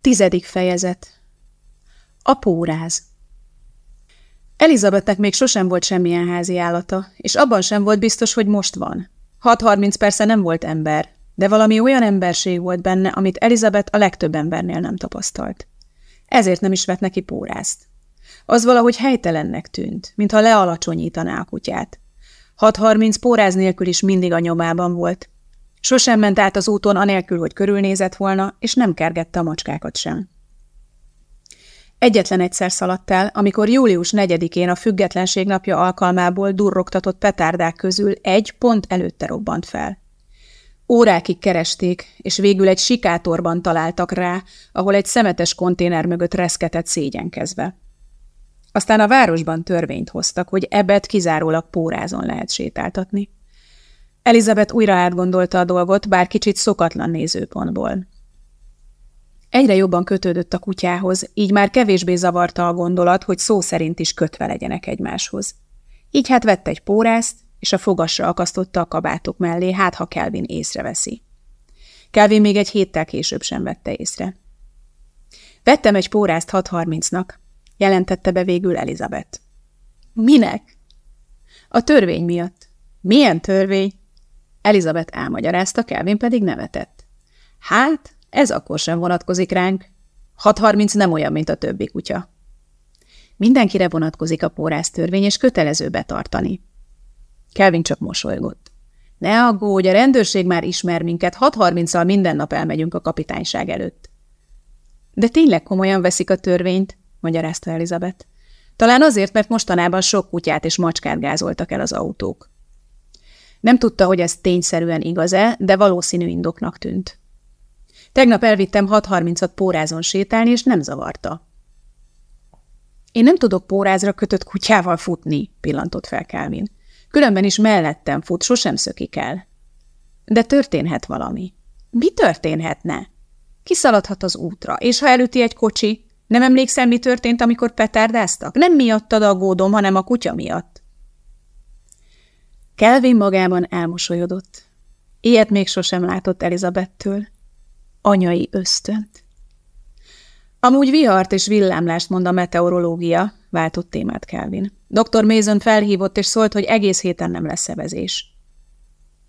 Tizedik fejezet A póráz Elizabethnek még sosem volt semmilyen házi állata, és abban sem volt biztos, hogy most van. 6.30 persze nem volt ember, de valami olyan emberség volt benne, amit Elizabeth a legtöbb embernél nem tapasztalt. Ezért nem is vett neki pórázt. Az valahogy helytelennek tűnt, mintha lealacsonyítaná a kutyát. 6.30 póráz nélkül is mindig a nyomában volt. Sosem ment át az úton anélkül, hogy körülnézett volna, és nem kergette a macskákat sem. Egyetlen egyszer szaladt el, amikor július 4-én a függetlenség napja alkalmából durrogtatott petárdák közül egy pont előtte robbant fel. Órákig keresték, és végül egy sikátorban találtak rá, ahol egy szemetes konténer mögött reszketett szégyenkezve. Aztán a városban törvényt hoztak, hogy ebet kizárólag pórázon lehet sétáltatni. Elizabeth újra átgondolta a dolgot, bár kicsit szokatlan nézőpontból. Egyre jobban kötődött a kutyához, így már kevésbé zavarta a gondolat, hogy szó szerint is kötve legyenek egymáshoz. Így hát vett egy pórázt, és a fogasra akasztotta a kabátok mellé, hát ha Kelvin észreveszi. Kelvin még egy héttel később sem vette észre. Vettem egy pórázt 6.30-nak, jelentette be végül Elizabeth. Minek? A törvény miatt. Milyen törvény? Elizabeth elmagyarázta, Kelvin pedig nevetett. Hát, ez akkor sem vonatkozik ránk. 6.30 nem olyan, mint a többi kutya. Mindenkire vonatkozik a pórász törvény, és kötelező betartani. Kelvin csak mosolygott. Ne aggódj, a rendőrség már ismer minket, 6.30-al minden nap elmegyünk a kapitányság előtt. De tényleg komolyan veszik a törvényt, magyarázta Elizabeth. Talán azért, mert mostanában sok kutyát és macskát gázoltak el az autók. Nem tudta, hogy ez tényszerűen igaz-e, de valószínű indoknak tűnt. Tegnap elvittem 6.30-at pórázon sétálni, és nem zavarta. Én nem tudok pórázra kötött kutyával futni, pillantott fel Kelvin. Különben is mellettem fut, sosem szökik el. De történhet valami. Mi történhetne? Kiszaladhat az útra, és ha elüti egy kocsi, nem emlékszel, mi történt, amikor petárdáztak? Nem miattad aggódom, hanem a kutya miatt. Kelvin magában elmosolyodott. Ilyet még sosem látott Elizabettől. Anyai ösztönt. Amúgy vihart és villámlást mond a meteorológia, váltott témát Kelvin. Dr. Mason felhívott és szólt, hogy egész héten nem lesz szebezés.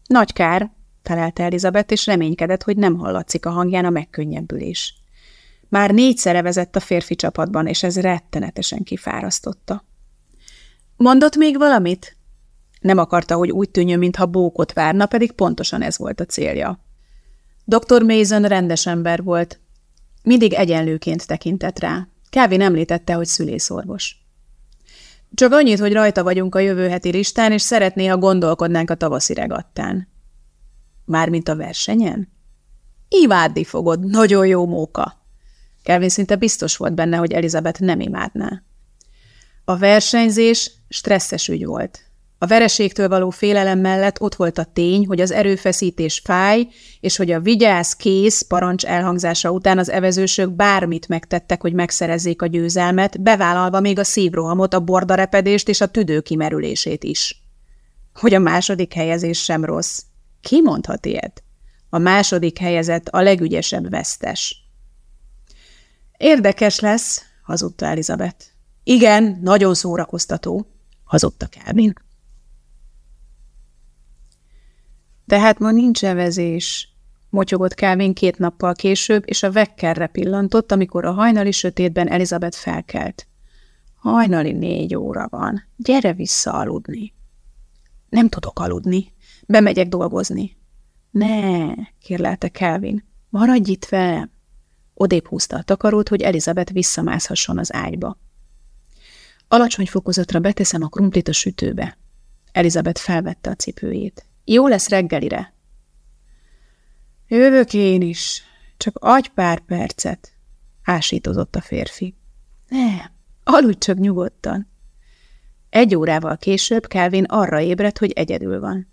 Nagy kár, felelte Elizabeth, és reménykedett, hogy nem hallatszik a hangján a megkönnyebbülés. Már négyszere vezett a férfi csapatban, és ez rettenetesen kifárasztotta. Mondott még valamit? Nem akarta, hogy úgy tűnjön, mintha bókot várna, pedig pontosan ez volt a célja. Dr. Mason rendes ember volt. Mindig egyenlőként tekintett rá. Kelvin említette, hogy szülészorvos. Csak annyit, hogy rajta vagyunk a jövő heti listán, és szeretné, ha gondolkodnánk a tavaszi regattán. Mármint a versenyen? Imádni fogod, nagyon jó móka. Kelvin szinte biztos volt benne, hogy Elizabeth nem imádná. A versenyzés stresszes ügy volt. A vereségtől való félelem mellett ott volt a tény, hogy az erőfeszítés fáj, és hogy a vigyáz, kész parancs elhangzása után az evezősök bármit megtettek, hogy megszerezzék a győzelmet, bevállalva még a szívrohamot, a bordarepedést és a tüdő kimerülését is. Hogy a második helyezés sem rossz. Ki mondhat ilyet? A második helyezett a legügyesebb vesztes. Érdekes lesz, hazudta Elizabeth. Igen, nagyon szórakoztató, hazudta Kelvin. Tehát ma nincs evezés, motyogott Kelvin két nappal később, és a vekkerre pillantott, amikor a hajnali sötétben Elizabeth felkelt. Hajnali négy óra van. Gyere vissza aludni. Nem tudok aludni. Bemegyek dolgozni. Ne, kérlelte Kelvin. Maradj itt velem. Odébb húzta a takarót, hogy Elizabeth visszamászhasson az ágyba. Alacsony fokozatra beteszem a krumplit a sütőbe. Elizabeth felvette a cipőjét. Jó lesz reggelire. Jövök én is, csak adj pár percet, ásítozott a férfi. Nem, aludj csak nyugodtan. Egy órával később Kelvin arra ébredt, hogy egyedül van.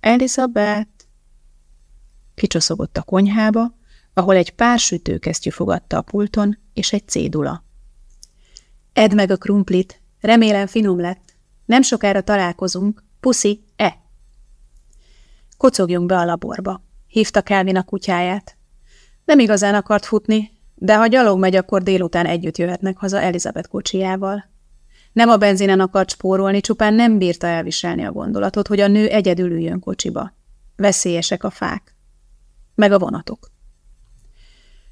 Elizabeth kicsoszogott a konyhába, ahol egy pár sütőkesztyű fogadta a pulton, és egy cédula. Edd meg a krumplit, remélem finom lett. Nem sokára találkozunk. Puszi, Kocogjunk be a laborba, hívta Kelvin a kutyáját. Nem igazán akart futni, de ha gyalog megy, akkor délután együtt jöhetnek haza Elizabeth kocsijával. Nem a benzinen akart spórolni, csupán nem bírta elviselni a gondolatot, hogy a nő egyedül üljön kocsiba. Veszélyesek a fák. Meg a vonatok.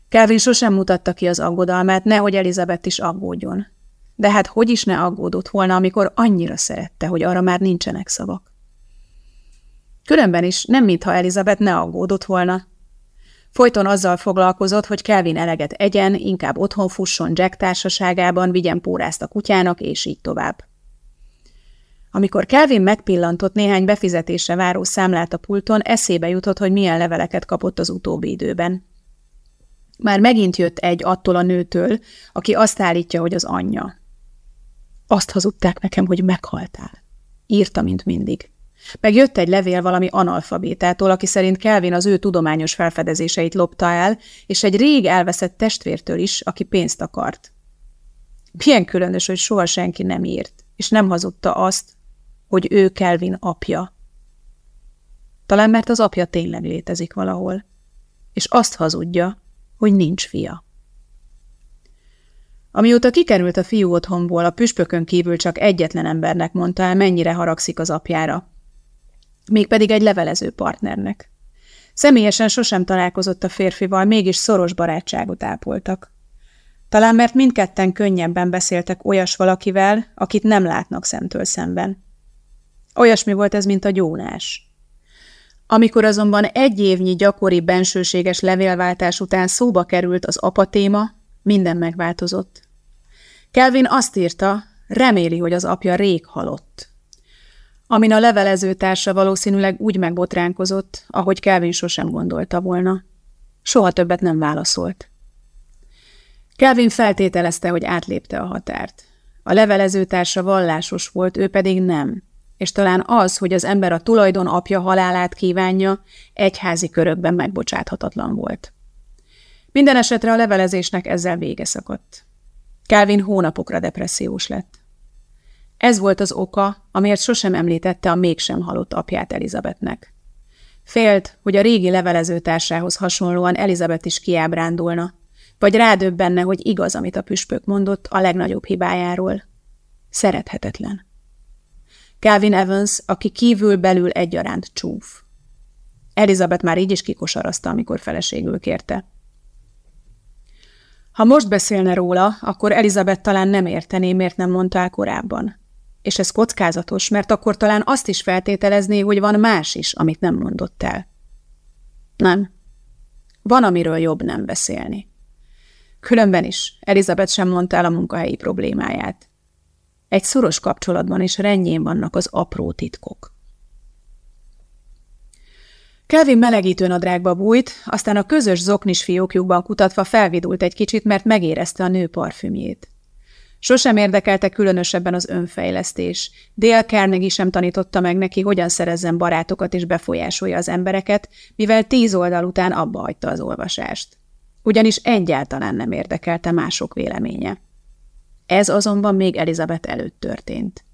Kelvin sosem mutatta ki az aggodalmát, nehogy Elizabeth is aggódjon. De hát hogy is ne aggódott volna, amikor annyira szerette, hogy arra már nincsenek szavak. Különben is nem mintha Elizabeth ne aggódott volna. Folyton azzal foglalkozott, hogy Kelvin eleget egyen, inkább otthon fusson Jack társaságában, vigyen pórázt a kutyának, és így tovább. Amikor Kelvin megpillantott néhány befizetésre váró számlát a pulton, eszébe jutott, hogy milyen leveleket kapott az utóbbi időben. Már megint jött egy attól a nőtől, aki azt állítja, hogy az anyja. Azt hazudták nekem, hogy meghaltál. Írta, mint mindig. Meg jött egy levél valami analfabétától, aki szerint Kelvin az ő tudományos felfedezéseit lopta el, és egy rég elveszett testvértől is, aki pénzt akart. Milyen különös, hogy soha senki nem írt, és nem hazudta azt, hogy ő Kelvin apja. Talán mert az apja tényleg létezik valahol, és azt hazudja, hogy nincs fia. Amióta kikerült a fiú otthonból, a püspökön kívül csak egyetlen embernek mondta el, mennyire haragszik az apjára. Mégpedig egy levelező partnernek. Személyesen sosem találkozott a férfival, mégis szoros barátságot ápoltak. Talán mert mindketten könnyebben beszéltek olyas valakivel, akit nem látnak szemtől szemben. Olyasmi volt ez, mint a gyónás. Amikor azonban egy évnyi gyakori bensőséges levélváltás után szóba került az apatéma, minden megváltozott. Kelvin azt írta, reméli, hogy az apja rég halott. Amin a levelező társa valószínűleg úgy megbotránkozott, ahogy Kelvin sosem gondolta volna. Soha többet nem válaszolt. Kelvin feltételezte, hogy átlépte a határt. A levelező társa vallásos volt, ő pedig nem és talán az, hogy az ember a tulajdon apja halálát kívánja, egyházi körökben megbocsáthatatlan volt. Minden esetre a levelezésnek ezzel vége szakadt. Calvin hónapokra depressziós lett. Ez volt az oka, amiért sosem említette a mégsem halott apját Elizabethnek. Félt, hogy a régi levelezőtársához hasonlóan Elizabeth is kiábrándulna, vagy rádöbbenne, hogy igaz, amit a püspök mondott a legnagyobb hibájáról. Szerethetetlen. Calvin Evans, aki kívül-belül egyaránt csúf. Elizabeth már így is kikosarazta, amikor feleségül kérte. Ha most beszélne róla, akkor Elizabeth talán nem értené, miért nem mondta el korábban. És ez kockázatos, mert akkor talán azt is feltételezné, hogy van más is, amit nem mondott el. Nem. Van, amiről jobb nem beszélni. Különben is, Elizabeth sem mondta el a munkahelyi problémáját. Egy szoros kapcsolatban is rendjén vannak az apró titkok. Kelvin melegítő nadrágba bújt, aztán a közös zoknis fiókjukban kutatva felvidult egy kicsit, mert megérezte a nő parfümjét. Sosem érdekelte különösebben az önfejlesztés. Dale Carnegie sem tanította meg neki, hogyan szerezzen barátokat és befolyásolja az embereket, mivel tíz oldal után abba hagyta az olvasást. Ugyanis egyáltalán nem érdekelte mások véleménye. Ez azonban még Elizabeth előtt történt.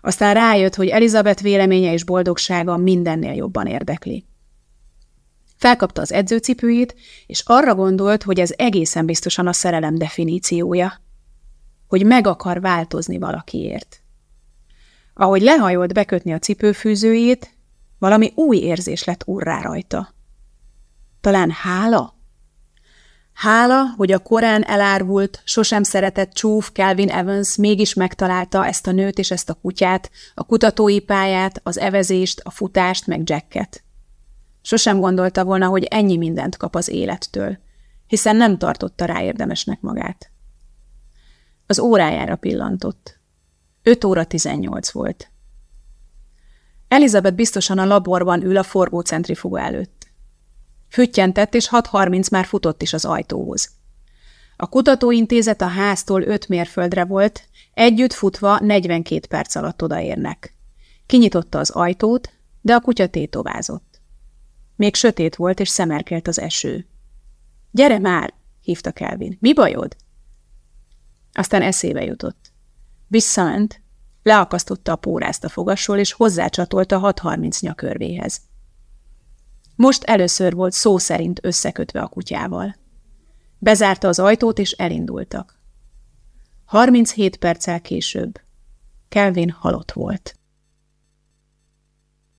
Aztán rájött, hogy Elizabeth véleménye és boldogsága mindennél jobban érdekli. Felkapta az edzőcipőjét, és arra gondolt, hogy ez egészen biztosan a szerelem definíciója. Hogy meg akar változni valakiért. Ahogy lehajolt bekötni a cipőfűzőjét, valami új érzés lett urrá rajta. Talán hála? Hála, hogy a korán elárvult, sosem szeretett csúf Calvin Evans mégis megtalálta ezt a nőt és ezt a kutyát, a kutatói pályát, az evezést, a futást, meg Jacket. Sosem gondolta volna, hogy ennyi mindent kap az élettől, hiszen nem tartotta rá érdemesnek magát. Az órájára pillantott. 5 óra 18 volt. Elizabeth biztosan a laborban ül a forgócentrifuga előtt. Füttyentett, és 6.30 már futott is az ajtóhoz. A kutatóintézet a háztól öt mérföldre volt, együtt futva 42 perc alatt odaérnek. Kinyitotta az ajtót, de a kutya tétovázott. Még sötét volt, és szemerkelt az eső. – Gyere már! – hívta Kelvin. – Mi bajod? Aztán eszébe jutott. Visszament, leakasztotta a pórázt a fogasról, és hozzácsatolta 6.30 nyakörvéhez. Most először volt szó szerint összekötve a kutyával. Bezárta az ajtót, és elindultak. 37 perccel később Kelvin halott volt.